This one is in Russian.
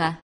Америка.